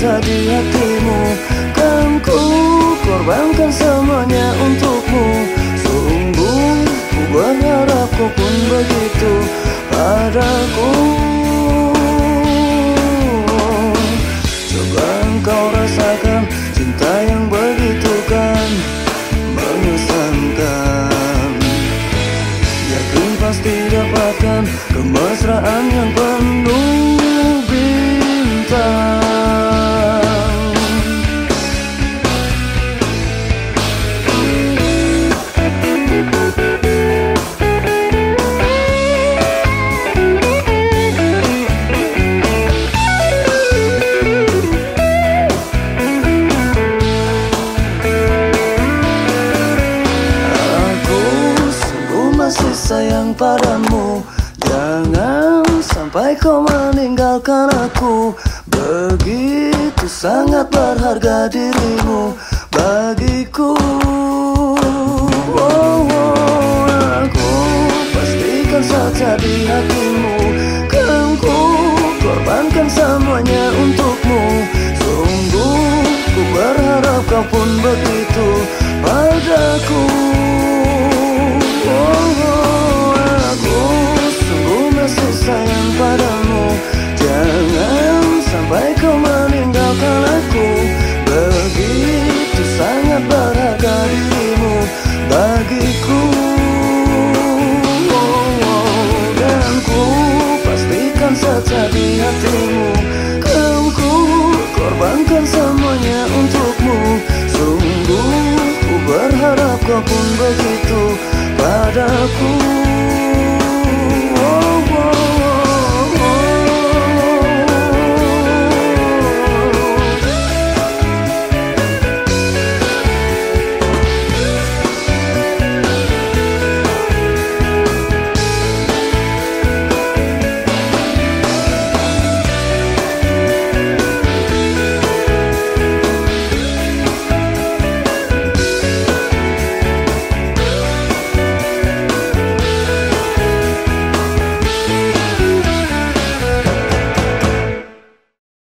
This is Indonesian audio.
Pastikan saja di hatimu padamu. Jangan sampai kau meninggalkan aku. Begitu sangat berharga dirimu bagiku. Oh, oh, Aku pastikan saja di hatimu. Kan korbankan semuanya untukmu bagiku. Oh, oh, Dan ku pastikan saja di hatimu. Kau ku korbankan semuanya untukmu. Sungguh ku berharap kau pun begitu padaku